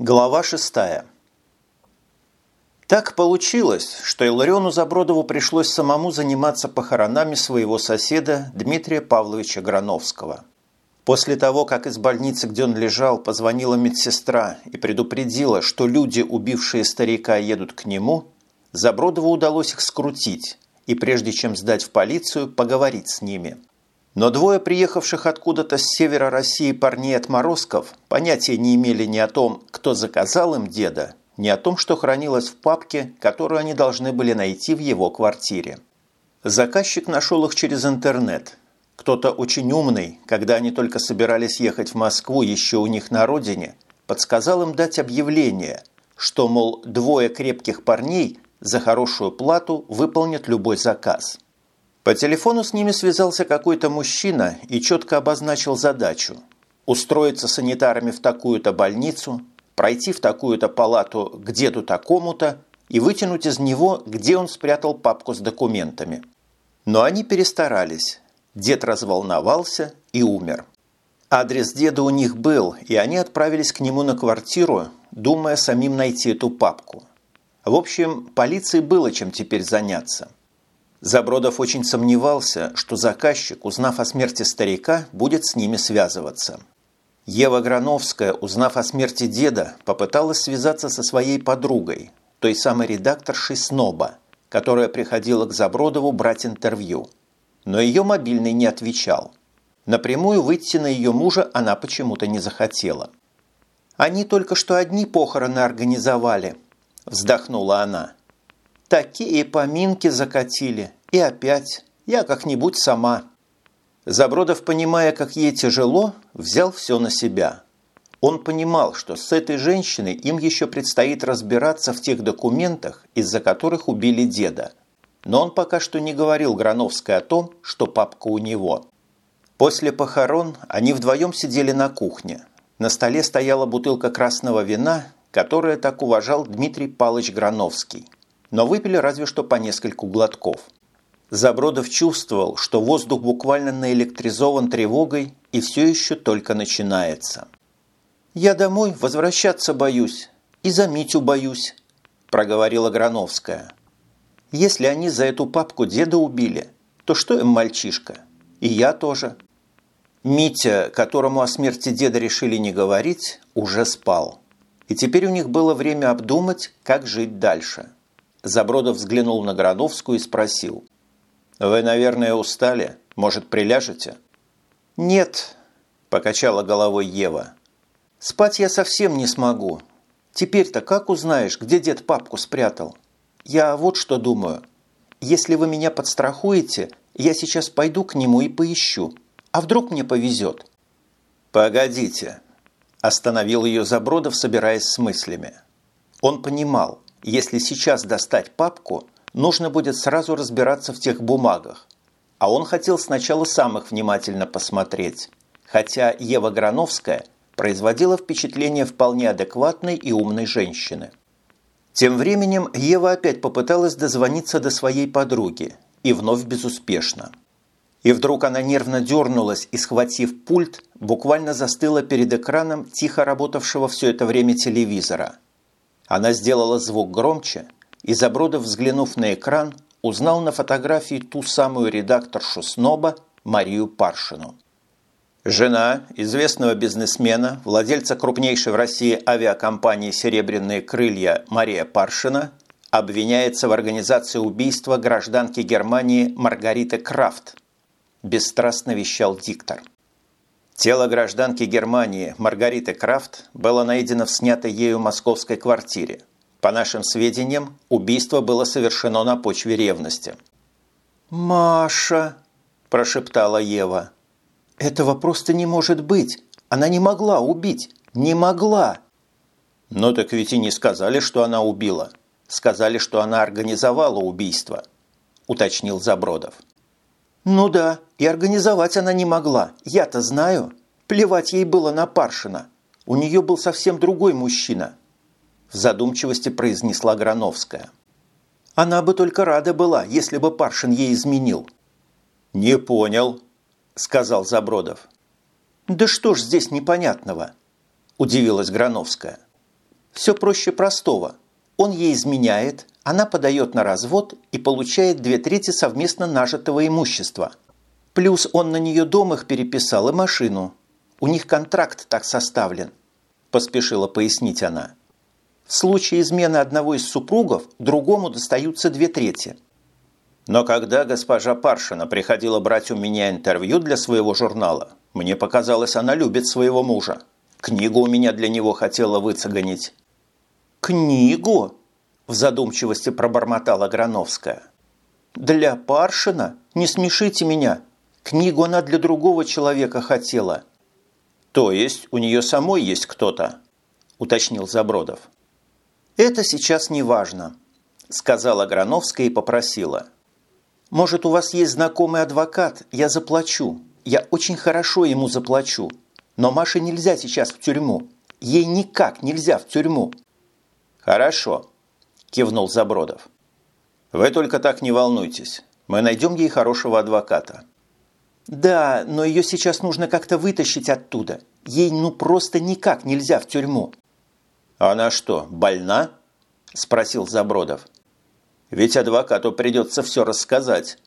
Глава шестая. Так получилось, что Иллариону Забродову пришлось самому заниматься похоронами своего соседа Дмитрия Павловича Грановского. После того, как из больницы, где он лежал, позвонила медсестра и предупредила, что люди, убившие старика, едут к нему, Забродову удалось их скрутить и, прежде чем сдать в полицию, поговорить с ними. Но двое приехавших откуда-то с севера России парней отморозков понятия не имели ни о том, кто заказал им деда, ни о том, что хранилось в папке, которую они должны были найти в его квартире. Заказчик нашел их через интернет. Кто-то очень умный, когда они только собирались ехать в Москву еще у них на родине, подсказал им дать объявление, что, мол, двое крепких парней за хорошую плату выполнят любой заказ. По телефону с ними связался какой-то мужчина и четко обозначил задачу – устроиться санитарами в такую-то больницу – пройти в такую-то палату деду такому-то и вытянуть из него, где он спрятал папку с документами. Но они перестарались. Дед разволновался и умер. Адрес деда у них был, и они отправились к нему на квартиру, думая самим найти эту папку. В общем, полиции было чем теперь заняться. Забродов очень сомневался, что заказчик, узнав о смерти старика, будет с ними связываться – Ева Грановская, узнав о смерти деда, попыталась связаться со своей подругой, той самой редакторшей «Сноба», которая приходила к Забродову брать интервью. Но ее мобильный не отвечал. Напрямую выйти на ее мужа она почему-то не захотела. «Они только что одни похороны организовали», – вздохнула она. «Такие поминки закатили. И опять. Я как-нибудь сама». Забродов, понимая, как ей тяжело, взял все на себя. Он понимал, что с этой женщиной им еще предстоит разбираться в тех документах, из-за которых убили деда. Но он пока что не говорил Грановской о том, что папка у него. После похорон они вдвоем сидели на кухне. На столе стояла бутылка красного вина, которое так уважал Дмитрий Палыч Грановский. Но выпили разве что по нескольку глотков – Забродов чувствовал, что воздух буквально наэлектризован тревогой и все еще только начинается. «Я домой возвращаться боюсь и за Митю боюсь», – проговорила Грановская. «Если они за эту папку деда убили, то что им мальчишка? И я тоже». Митя, которому о смерти деда решили не говорить, уже спал. И теперь у них было время обдумать, как жить дальше. Забродов взглянул на Грановскую и спросил. «Вы, наверное, устали? Может, приляжете?» «Нет», – покачала головой Ева. «Спать я совсем не смогу. Теперь-то как узнаешь, где дед папку спрятал? Я вот что думаю. Если вы меня подстрахуете, я сейчас пойду к нему и поищу. А вдруг мне повезет?» «Погодите», – остановил ее Забродов, собираясь с мыслями. Он понимал, если сейчас достать папку – нужно будет сразу разбираться в тех бумагах. А он хотел сначала сам их внимательно посмотреть. Хотя Ева Грановская производила впечатление вполне адекватной и умной женщины. Тем временем Ева опять попыталась дозвониться до своей подруги, и вновь безуспешно. И вдруг она нервно дернулась и, схватив пульт, буквально застыла перед экраном тихо работавшего все это время телевизора. Она сделала звук громче и Забродов, взглянув на экран, узнал на фотографии ту самую редакторшу «Сноба» Марию Паршину. Жена известного бизнесмена, владельца крупнейшей в России авиакомпании «Серебряные крылья» Мария Паршина обвиняется в организации убийства гражданки Германии Маргариты Крафт, бесстрастно вещал диктор. Тело гражданки Германии Маргариты Крафт было найдено в снятой ею московской квартире – по нашим сведениям, убийство было совершено на почве ревности. «Маша!» – прошептала Ева. «Этого просто не может быть! Она не могла убить! Не могла!» «Но так ведь и не сказали, что она убила. Сказали, что она организовала убийство», – уточнил Забродов. «Ну да, и организовать она не могла. Я-то знаю. Плевать ей было на Паршина. У нее был совсем другой мужчина в задумчивости произнесла Грановская. Она бы только рада была, если бы Паршин ей изменил. «Не понял», – сказал Забродов. «Да что ж здесь непонятного?» – удивилась Грановская. Все проще простого. Он ей изменяет, она подает на развод и получает две трети совместно нажитого имущества. Плюс он на нее дом их переписал и машину. У них контракт так составлен, поспешила пояснить она. В случае измены одного из супругов другому достаются две трети. Но когда госпожа Паршина приходила брать у меня интервью для своего журнала, мне показалось, она любит своего мужа. Книгу у меня для него хотела выцегонить. «Книгу?» – в задумчивости пробормотала Грановская. «Для Паршина? Не смешите меня. Книгу она для другого человека хотела». «То есть у нее самой есть кто-то?» – уточнил Забродов. «Это сейчас не важно», – сказала Грановская и попросила. «Может, у вас есть знакомый адвокат? Я заплачу. Я очень хорошо ему заплачу. Но Маше нельзя сейчас в тюрьму. Ей никак нельзя в тюрьму». «Хорошо», – кивнул Забродов. «Вы только так не волнуйтесь. Мы найдем ей хорошего адвоката». «Да, но ее сейчас нужно как-то вытащить оттуда. Ей ну просто никак нельзя в тюрьму». «Она что, больна?» – спросил Забродов. «Ведь адвокату придется все рассказать».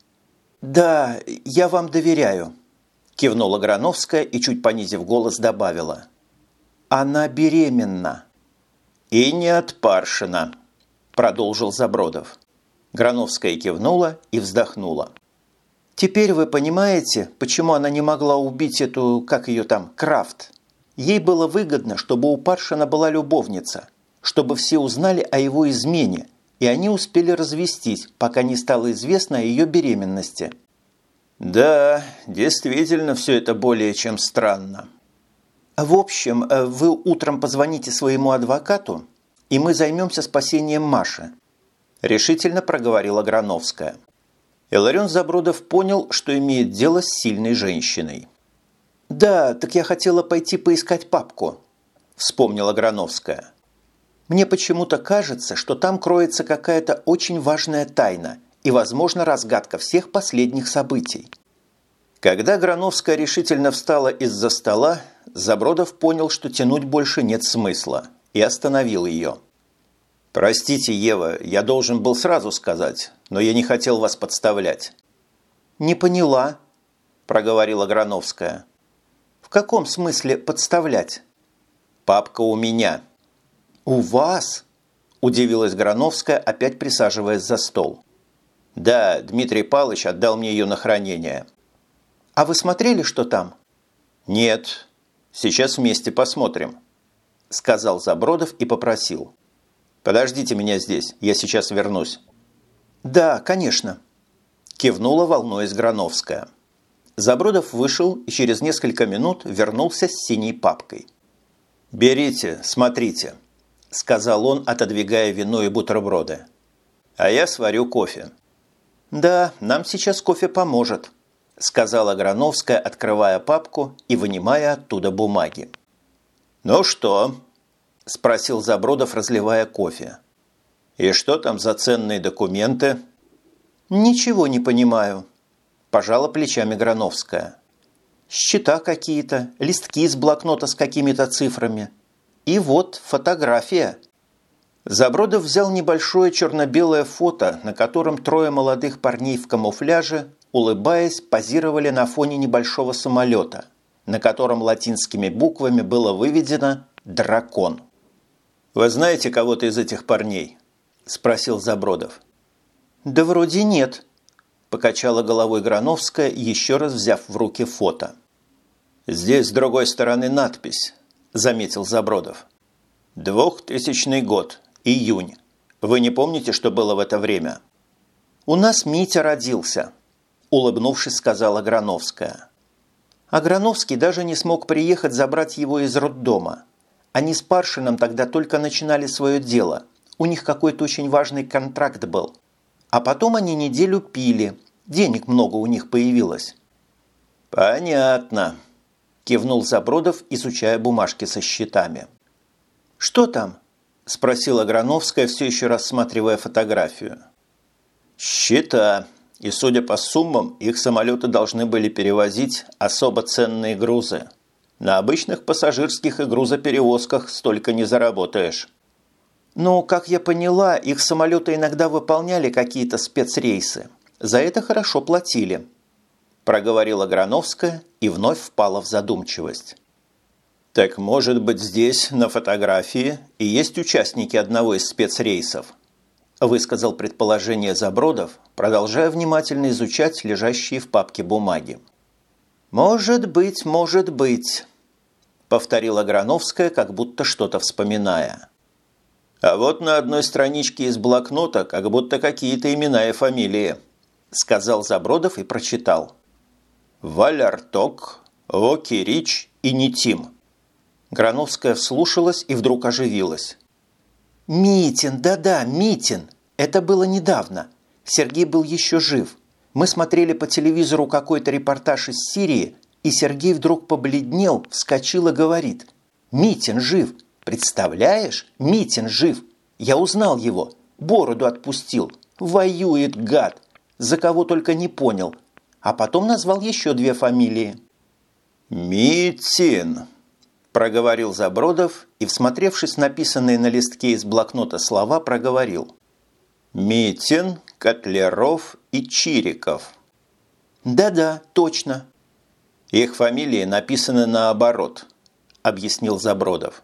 «Да, я вам доверяю», – кивнула Грановская и, чуть понизив голос, добавила. «Она беременна». «И не от Паршина», – продолжил Забродов. Грановская кивнула и вздохнула. «Теперь вы понимаете, почему она не могла убить эту, как ее там, Крафт? Ей было выгодно, чтобы у Паршина была любовница, чтобы все узнали о его измене, и они успели развестись, пока не стало известно о ее беременности». «Да, действительно, все это более чем странно», в общем, э, вы утром позвоните своему адвокату, и мы займемся спасением Маши», – решительно проговорила Грановская. Иларион Забродов понял, что имеет дело с сильной женщиной. «Да, так я хотела пойти поискать папку», – вспомнила Грановская. «Мне почему-то кажется, что там кроется какая-то очень важная тайна и, возможно, разгадка всех последних событий». Когда Грановская решительно встала из-за стола, Забродов понял, что тянуть больше нет смысла, и остановил ее. «Простите, Ева, я должен был сразу сказать, но я не хотел вас подставлять». «Не поняла», – проговорила Грановская. «В каком смысле подставлять?» «Папка у меня». «У вас?» – удивилась Грановская, опять присаживаясь за стол. «Да, Дмитрий Павлович отдал мне ее на хранение». «А вы смотрели, что там?» «Нет, Сейчас вместе посмотрим», – сказал Забродов и попросил. «Подождите меня здесь, я сейчас вернусь». «Да, конечно», – кивнула волной Грановская. Забродов вышел и через несколько минут вернулся с синей папкой. «Берите, смотрите», – сказал он, отодвигая вино и бутерброды. «А я сварю кофе». «Да, нам сейчас кофе поможет», – сказала Грановская, открывая папку и вынимая оттуда бумаги. «Ну что?» – спросил Забродов, разливая кофе. «И что там за ценные документы?» «Ничего не понимаю», – пожала плечами Грановская. «Счета какие-то, листки из блокнота с какими-то цифрами. И вот фотография». Забродов взял небольшое черно-белое фото, на котором трое молодых парней в камуфляже улыбаясь, позировали на фоне небольшого самолета, на котором латинскими буквами было выведено «Дракон». «Вы знаете кого-то из этих парней?» – спросил Забродов. «Да вроде нет», – покачала головой Грановская, еще раз взяв в руки фото. «Здесь с другой стороны надпись», – заметил Забродов. «Двухтысячный год, июнь. Вы не помните, что было в это время?» «У нас Митя родился», улыбнувшись, сказала Грановская. А Грановский даже не смог приехать забрать его из роддома. Они с Паршином тогда только начинали свое дело. У них какой-то очень важный контракт был. А потом они неделю пили. Денег много у них появилось. «Понятно», – кивнул Забродов, изучая бумажки со счетами. «Что там?» – спросила Грановская, все еще рассматривая фотографию. «Счета», и, судя по суммам, их самолеты должны были перевозить особо ценные грузы. На обычных пассажирских и грузоперевозках столько не заработаешь. Но, как я поняла, их самолеты иногда выполняли какие-то спецрейсы. За это хорошо платили. Проговорила Грановская и вновь впала в задумчивость. Так может быть здесь, на фотографии, и есть участники одного из спецрейсов? Высказал предположение Забродов, продолжая внимательно изучать лежащие в папке бумаги. «Может быть, может быть», – повторила Грановская, как будто что-то вспоминая. «А вот на одной страничке из блокнота как будто какие-то имена и фамилии», – сказал Забродов и прочитал. «Валярток, Вокирич и Нитим». Грановская вслушалась и вдруг оживилась. «Митин, да-да, Митин. Это было недавно. Сергей был еще жив. Мы смотрели по телевизору какой-то репортаж из Сирии, и Сергей вдруг побледнел, вскочил и говорит. «Митин жив! Представляешь? Митин жив! Я узнал его. Бороду отпустил. Воюет, гад! За кого только не понял. А потом назвал еще две фамилии». «Митин!» – проговорил Забродов и, всмотревшись написанные на листке из блокнота слова, проговорил. «Митин, Котляров и Чириков. Да-да, точно. Их фамилии написаны наоборот, объяснил Забродов.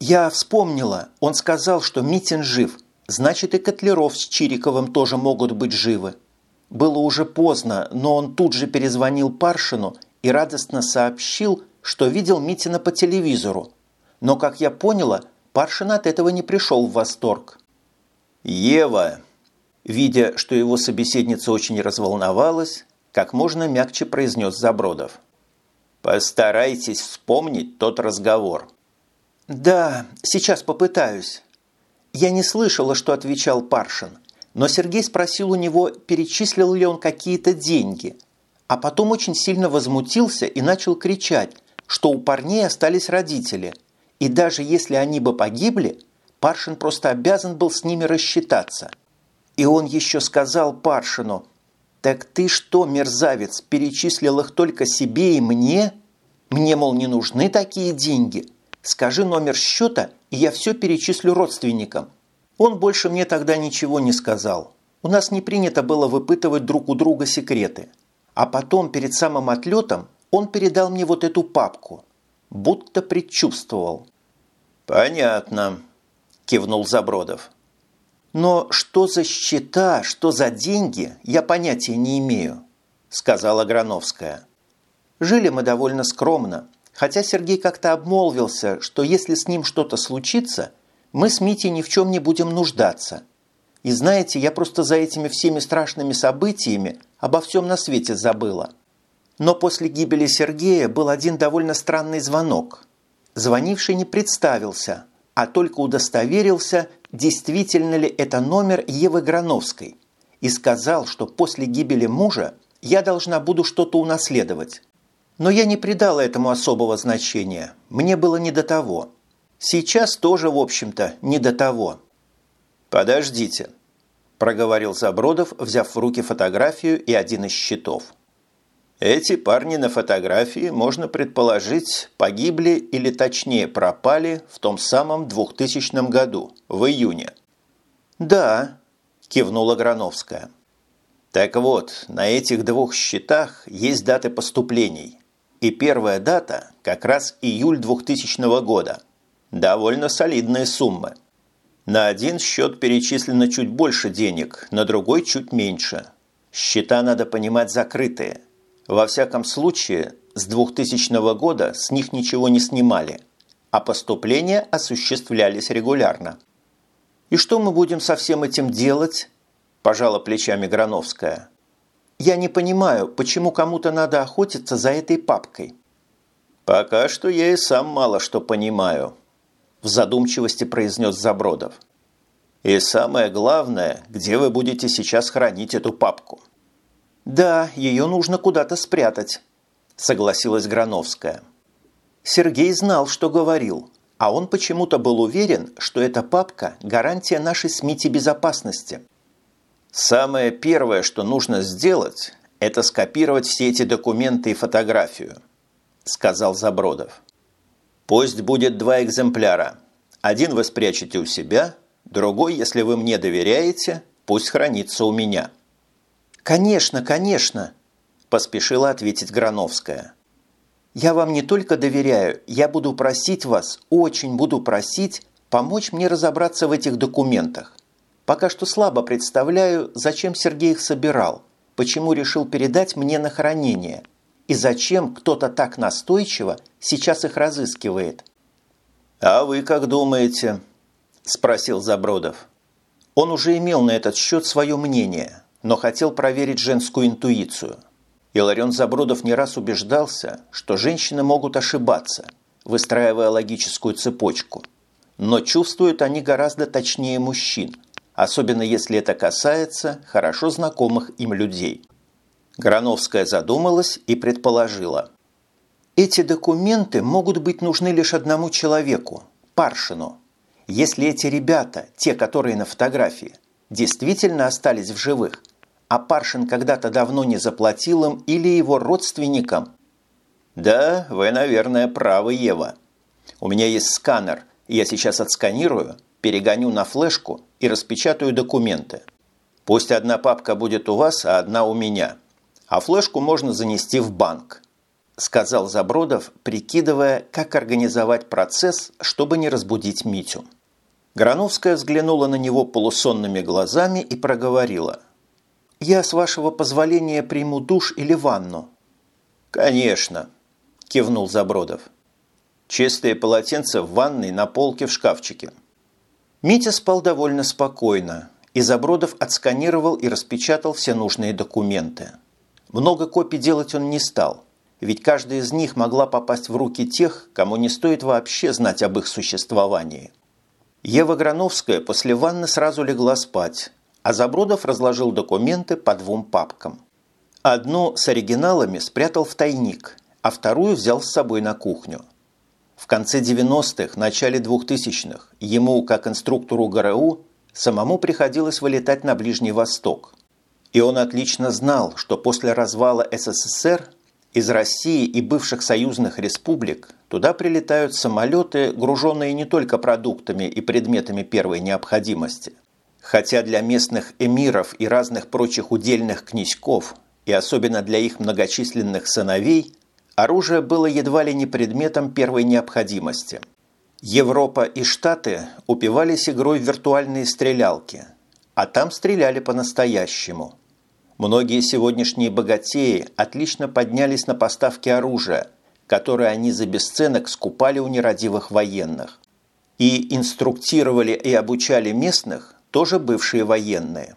Я вспомнила, он сказал, что Митин жив, значит и Котляров с Чириковым тоже могут быть живы. Было уже поздно, но он тут же перезвонил Паршину и радостно сообщил, что видел Митина по телевизору. Но, как я поняла, Паршин от этого не пришел в восторг. «Ева!» Видя, что его собеседница очень разволновалась, как можно мягче произнес Забродов. «Постарайтесь вспомнить тот разговор». «Да, сейчас попытаюсь». Я не слышала, что отвечал Паршин, но Сергей спросил у него, перечислил ли он какие-то деньги, а потом очень сильно возмутился и начал кричать, что у парней остались родители, и даже если они бы погибли, Паршин просто обязан был с ними рассчитаться – и он еще сказал Паршину, «Так ты что, мерзавец, перечислил их только себе и мне? Мне, мол, не нужны такие деньги. Скажи номер счета, и я все перечислю родственникам». Он больше мне тогда ничего не сказал. У нас не принято было выпытывать друг у друга секреты. А потом, перед самым отлетом, он передал мне вот эту папку. Будто предчувствовал. «Понятно», – кивнул Забродов. «Но что за счета, что за деньги, я понятия не имею», – сказала Грановская. Жили мы довольно скромно, хотя Сергей как-то обмолвился, что если с ним что-то случится, мы с Митей ни в чем не будем нуждаться. И знаете, я просто за этими всеми страшными событиями обо всем на свете забыла. Но после гибели Сергея был один довольно странный звонок. Звонивший не представился, а только удостоверился, действительно ли это номер Евы Грановской, и сказал, что после гибели мужа я должна буду что-то унаследовать. Но я не придала этому особого значения, мне было не до того. Сейчас тоже, в общем-то, не до того. «Подождите», – проговорил Забродов, взяв в руки фотографию и один из счетов. Эти парни на фотографии, можно предположить, погибли или точнее пропали в том самом 2000 году, в июне. «Да», – кивнула Грановская. Так вот, на этих двух счетах есть даты поступлений. И первая дата как раз июль 2000 года. Довольно солидные суммы. На один счет перечислено чуть больше денег, на другой чуть меньше. Счета, надо понимать, закрытые – во всяком случае, с 2000 года с них ничего не снимали, а поступления осуществлялись регулярно. «И что мы будем со всем этим делать?» – пожала плечами Грановская. «Я не понимаю, почему кому-то надо охотиться за этой папкой». «Пока что я и сам мало что понимаю», – в задумчивости произнес Забродов. «И самое главное, где вы будете сейчас хранить эту папку?» «Да, ее нужно куда-то спрятать», – согласилась Грановская. Сергей знал, что говорил, а он почему-то был уверен, что эта папка – гарантия нашей с Мити безопасности. «Самое первое, что нужно сделать, это скопировать все эти документы и фотографию», – сказал Забродов. «Пусть будет два экземпляра. Один вы спрячете у себя, другой, если вы мне доверяете, пусть хранится у меня». «Конечно, конечно!» – поспешила ответить Грановская. «Я вам не только доверяю, я буду просить вас, очень буду просить, помочь мне разобраться в этих документах. Пока что слабо представляю, зачем Сергей их собирал, почему решил передать мне на хранение и зачем кто-то так настойчиво сейчас их разыскивает». «А вы как думаете?» – спросил Забродов. Он уже имел на этот счет свое мнение – но хотел проверить женскую интуицию. Иларион Забродов не раз убеждался, что женщины могут ошибаться, выстраивая логическую цепочку. Но чувствуют они гораздо точнее мужчин, особенно если это касается хорошо знакомых им людей. Грановская задумалась и предположила. Эти документы могут быть нужны лишь одному человеку – Паршину. Если эти ребята, те, которые на фотографии, действительно остались в живых, а Паршин когда-то давно не заплатил им или его родственникам? Да, вы, наверное, правы, Ева. У меня есть сканер, я сейчас отсканирую, перегоню на флешку и распечатаю документы. Пусть одна папка будет у вас, а одна у меня. А флешку можно занести в банк, сказал Забродов, прикидывая, как организовать процесс, чтобы не разбудить Митю. Грановская взглянула на него полусонными глазами и проговорила – «Я, с вашего позволения, приму душ или ванну?» «Конечно», – кивнул Забродов. «Чистые полотенца в ванной на полке в шкафчике». Митя спал довольно спокойно, и Забродов отсканировал и распечатал все нужные документы. Много копий делать он не стал, ведь каждая из них могла попасть в руки тех, кому не стоит вообще знать об их существовании. Ева Грановская после ванны сразу легла спать, а Забродов разложил документы по двум папкам. Одну с оригиналами спрятал в тайник, а вторую взял с собой на кухню. В конце 90-х, начале 2000-х ему, как инструктору ГРУ, самому приходилось вылетать на Ближний Восток. И он отлично знал, что после развала СССР из России и бывших союзных республик туда прилетают самолеты, груженные не только продуктами и предметами первой необходимости – Хотя для местных эмиров и разных прочих удельных князьков, и особенно для их многочисленных сыновей, оружие было едва ли не предметом первой необходимости. Европа и Штаты упивались игрой в виртуальные стрелялки, а там стреляли по-настоящему. Многие сегодняшние богатеи отлично поднялись на поставки оружия, которое они за бесценок скупали у нерадивых военных. И инструктировали и обучали местных тоже бывшие военные.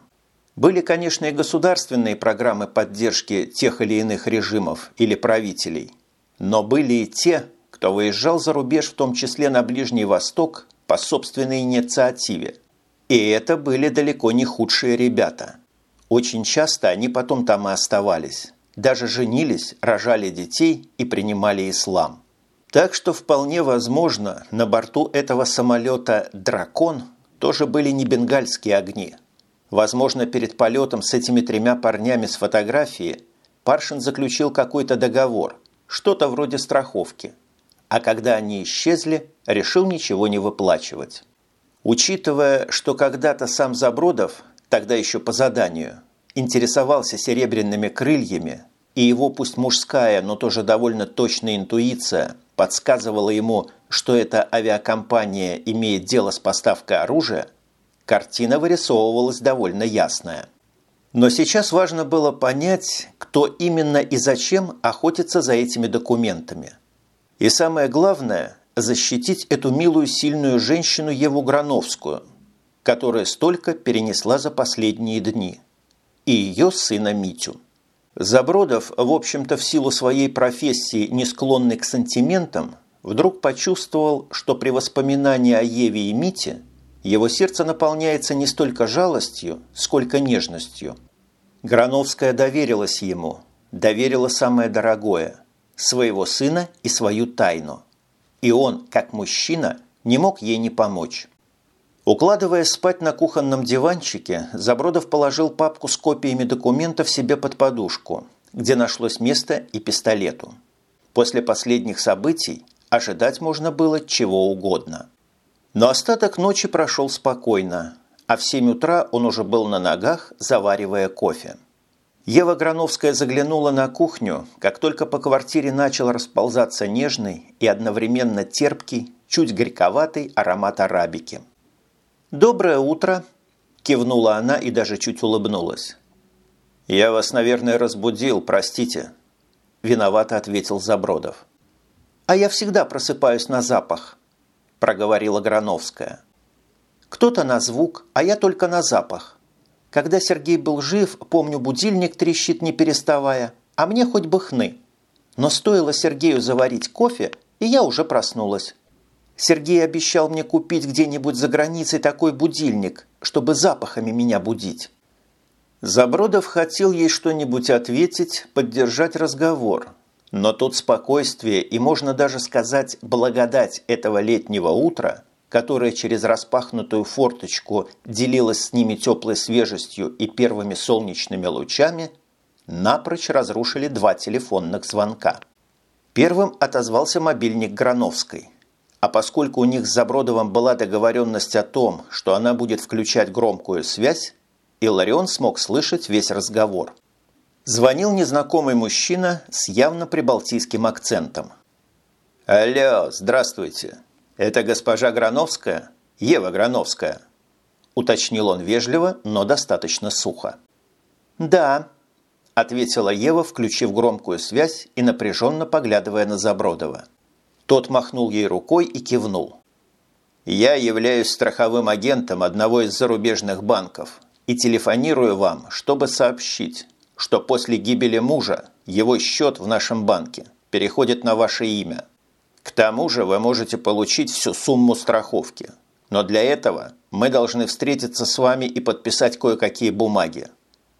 Были, конечно, и государственные программы поддержки тех или иных режимов или правителей, но были и те, кто выезжал за рубеж, в том числе на Ближний Восток, по собственной инициативе. И это были далеко не худшие ребята. Очень часто они потом там и оставались. Даже женились, рожали детей и принимали ислам. Так что вполне возможно, на борту этого самолета «Дракон» тоже были не бенгальские огни. Возможно, перед полетом с этими тремя парнями с фотографии Паршин заключил какой-то договор, что-то вроде страховки. А когда они исчезли, решил ничего не выплачивать. Учитывая, что когда-то сам Забродов, тогда еще по заданию, интересовался серебряными крыльями, и его пусть мужская, но тоже довольно точная интуиция подсказывала ему, что эта авиакомпания имеет дело с поставкой оружия, картина вырисовывалась довольно ясная. Но сейчас важно было понять, кто именно и зачем охотится за этими документами. И самое главное – защитить эту милую сильную женщину Еву Грановскую, которая столько перенесла за последние дни, и ее сына Митю. Забродов, в общем-то в силу своей профессии не склонный к сантиментам, вдруг почувствовал, что при воспоминании о Еве и Мите его сердце наполняется не столько жалостью, сколько нежностью. Грановская доверилась ему, доверила самое дорогое – своего сына и свою тайну. И он, как мужчина, не мог ей не помочь. Укладываясь спать на кухонном диванчике, Забродов положил папку с копиями документов себе под подушку, где нашлось место и пистолету. После последних событий ожидать можно было чего угодно. Но остаток ночи прошел спокойно, а в 7 утра он уже был на ногах, заваривая кофе. Ева Грановская заглянула на кухню, как только по квартире начал расползаться нежный и одновременно терпкий, чуть горьковатый аромат арабики. «Доброе утро!» – кивнула она и даже чуть улыбнулась. «Я вас, наверное, разбудил, простите», – виновато ответил Забродов. «А я всегда просыпаюсь на запах», – проговорила Грановская. «Кто-то на звук, а я только на запах. Когда Сергей был жив, помню, будильник трещит не переставая, а мне хоть бы хны. Но стоило Сергею заварить кофе, и я уже проснулась. Сергей обещал мне купить где-нибудь за границей такой будильник, чтобы запахами меня будить. Забродов хотел ей что-нибудь ответить, поддержать разговор. Но тут спокойствие и, можно даже сказать, благодать этого летнего утра, которое через распахнутую форточку делилось с ними теплой свежестью и первыми солнечными лучами, напрочь разрушили два телефонных звонка. Первым отозвался мобильник Грановской – а поскольку у них с Забродовым была договоренность о том, что она будет включать громкую связь, Иларион смог слышать весь разговор. Звонил незнакомый мужчина с явно прибалтийским акцентом. «Алло, здравствуйте. Это госпожа Грановская? Ева Грановская?» Уточнил он вежливо, но достаточно сухо. «Да», – ответила Ева, включив громкую связь и напряженно поглядывая на Забродова. Тот махнул ей рукой и кивнул. «Я являюсь страховым агентом одного из зарубежных банков и телефонирую вам, чтобы сообщить, что после гибели мужа его счет в нашем банке переходит на ваше имя. К тому же вы можете получить всю сумму страховки. Но для этого мы должны встретиться с вами и подписать кое-какие бумаги.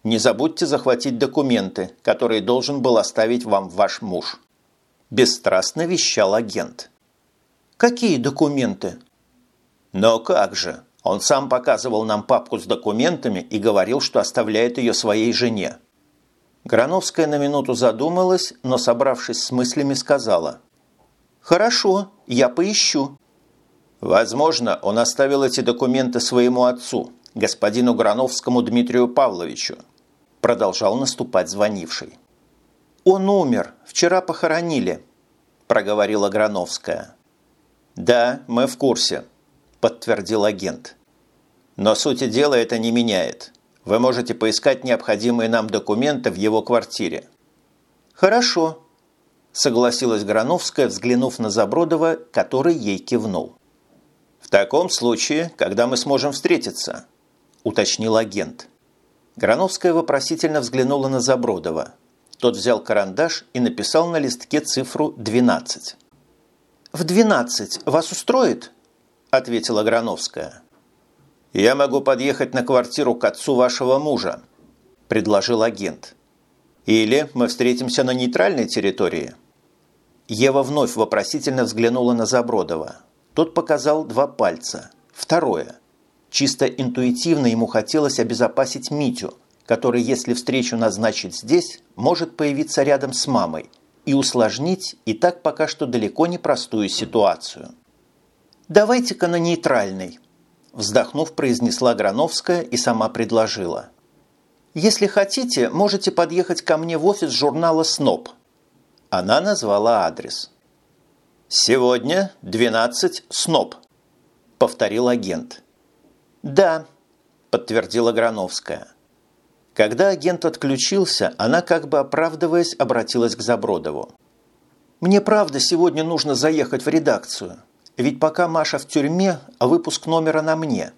Не забудьте захватить документы, которые должен был оставить вам ваш муж бесстрастно вещал агент. «Какие документы?» «Но как же? Он сам показывал нам папку с документами и говорил, что оставляет ее своей жене». Грановская на минуту задумалась, но, собравшись с мыслями, сказала. «Хорошо, я поищу». Возможно, он оставил эти документы своему отцу, господину Грановскому Дмитрию Павловичу, продолжал наступать звонивший. «Он умер. Вчера похоронили», – проговорила Грановская. «Да, мы в курсе», – подтвердил агент. «Но сути дела это не меняет. Вы можете поискать необходимые нам документы в его квартире». «Хорошо», – согласилась Грановская, взглянув на Забродова, который ей кивнул. «В таком случае, когда мы сможем встретиться?» – уточнил агент. Грановская вопросительно взглянула на Забродова. Тот взял карандаш и написал на листке цифру 12. «В 12 вас устроит?» – ответила Грановская. «Я могу подъехать на квартиру к отцу вашего мужа», – предложил агент. «Или мы встретимся на нейтральной территории». Ева вновь вопросительно взглянула на Забродова. Тот показал два пальца. Второе. Чисто интуитивно ему хотелось обезопасить Митю, который, если встречу назначить здесь, может появиться рядом с мамой и усложнить и так пока что далеко не простую ситуацию. «Давайте-ка на нейтральный», – вздохнув, произнесла Грановская и сама предложила. «Если хотите, можете подъехать ко мне в офис журнала «СНОП». Она назвала адрес. «Сегодня 12 СНОП», – повторил агент. «Да», – подтвердила Грановская. Когда агент отключился, она, как бы оправдываясь, обратилась к Забродову. «Мне правда сегодня нужно заехать в редакцию, ведь пока Маша в тюрьме, а выпуск номера на мне.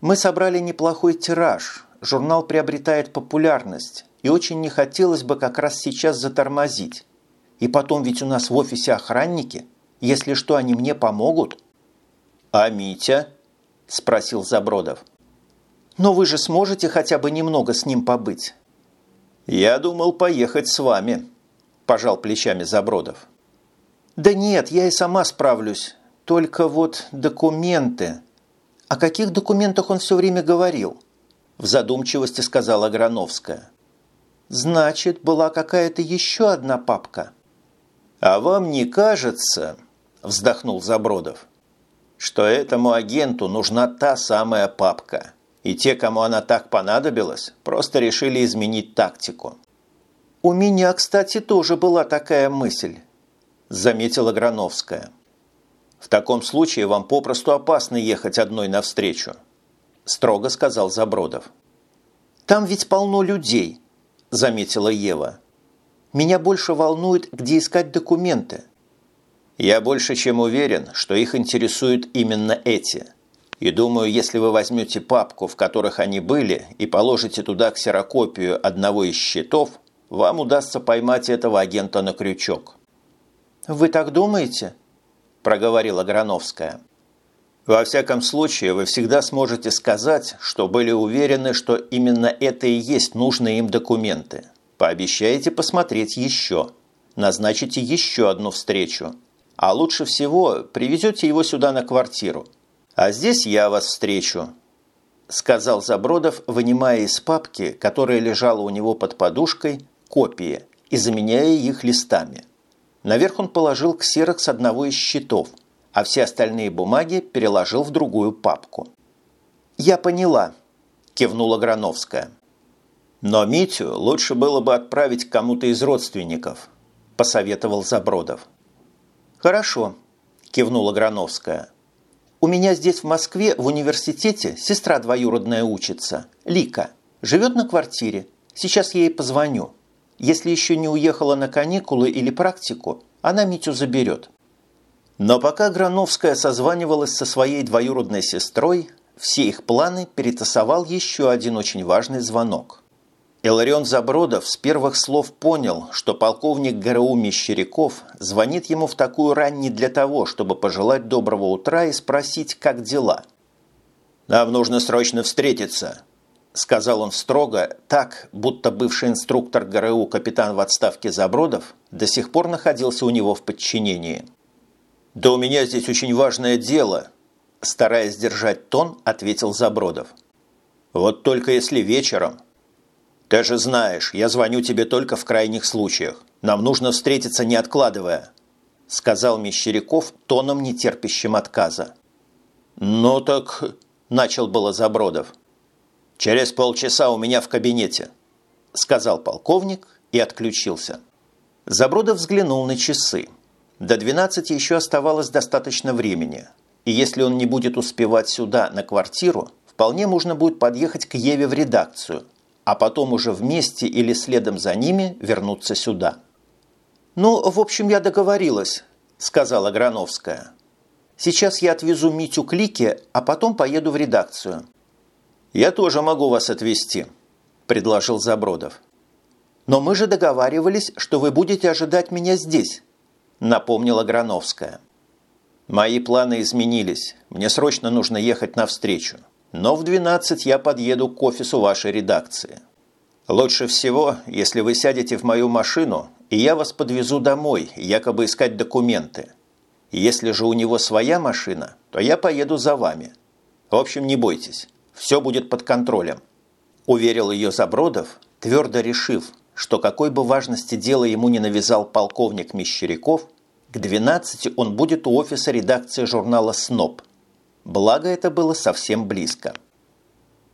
Мы собрали неплохой тираж, журнал приобретает популярность, и очень не хотелось бы как раз сейчас затормозить. И потом ведь у нас в офисе охранники, если что, они мне помогут». «А Митя?» – спросил Забродов. Но вы же сможете хотя бы немного с ним побыть?» «Я думал поехать с вами», – пожал плечами Забродов. «Да нет, я и сама справлюсь. Только вот документы...» «О каких документах он все время говорил?» В задумчивости сказала Грановская. «Значит, была какая-то еще одна папка». «А вам не кажется...» – вздохнул Забродов. что этому агенту нужна та самая папка. И те, кому она так понадобилась, просто решили изменить тактику. «У меня, кстати, тоже была такая мысль», – заметила Грановская. «В таком случае вам попросту опасно ехать одной навстречу», – строго сказал Забродов. «Там ведь полно людей», – заметила Ева. «Меня больше волнует, где искать документы». «Я больше чем уверен, что их интересуют именно эти. И думаю, если вы возьмете папку, в которых они были, и положите туда ксерокопию одного из счетов, вам удастся поймать этого агента на крючок». «Вы так думаете?» – проговорила Грановская. «Во всяком случае, вы всегда сможете сказать, что были уверены, что именно это и есть нужные им документы. Пообещаете посмотреть еще. Назначите еще одну встречу. А лучше всего привезете его сюда на квартиру. А здесь я вас встречу», – сказал Забродов, вынимая из папки, которая лежала у него под подушкой, копии и заменяя их листами. Наверх он положил ксерокс одного из счетов, а все остальные бумаги переложил в другую папку. «Я поняла», – кивнула Грановская. «Но Митю лучше было бы отправить кому-то из родственников», – посоветовал Забродов. «Хорошо», – кивнула Грановская. «У меня здесь в Москве в университете сестра двоюродная учится, Лика. Живет на квартире. Сейчас я ей позвоню. Если еще не уехала на каникулы или практику, она Митю заберет. Но пока Грановская созванивалась со своей двоюродной сестрой, все их планы перетасовал еще один очень важный звонок. Иларион Забродов с первых слов понял, что полковник ГРУ Мещеряков звонит ему в такую рань не для того, чтобы пожелать доброго утра и спросить, как дела. «Нам нужно срочно встретиться», сказал он строго, так, будто бывший инструктор ГРУ капитан в отставке Забродов до сих пор находился у него в подчинении. «Да у меня здесь очень важное дело», – стараясь держать тон, ответил Забродов. «Вот только если вечером...» «Ты же знаешь, я звоню тебе только в крайних случаях. Нам нужно встретиться, не откладывая», – сказал Мещеряков тоном, нетерпящим отказа. «Ну так...» – начал было Забродов. «Через полчаса у меня в кабинете», – сказал полковник и отключился. Забродов взглянул на часы. До 12 еще оставалось достаточно времени, и если он не будет успевать сюда, на квартиру, вполне можно будет подъехать к Еве в редакцию, а потом уже вместе или следом за ними вернуться сюда. «Ну, в общем, я договорилась», – сказала Грановская. «Сейчас я отвезу Митю к Лике, а потом поеду в редакцию». «Я тоже могу вас отвезти», – предложил Забродов. «Но мы же договаривались, что вы будете ожидать меня здесь», – напомнила Грановская. «Мои планы изменились. Мне срочно нужно ехать навстречу. Но в 12 я подъеду к офису вашей редакции. Лучше всего, если вы сядете в мою машину, и я вас подвезу домой, якобы искать документы. Если же у него своя машина, то я поеду за вами. В общем, не бойтесь». Все будет под контролем», – уверил ее Забродов, твердо решив, что какой бы важности дело ему не навязал полковник Мещеряков, к 12 он будет у офиса редакции журнала «СНОП». Благо это было совсем близко –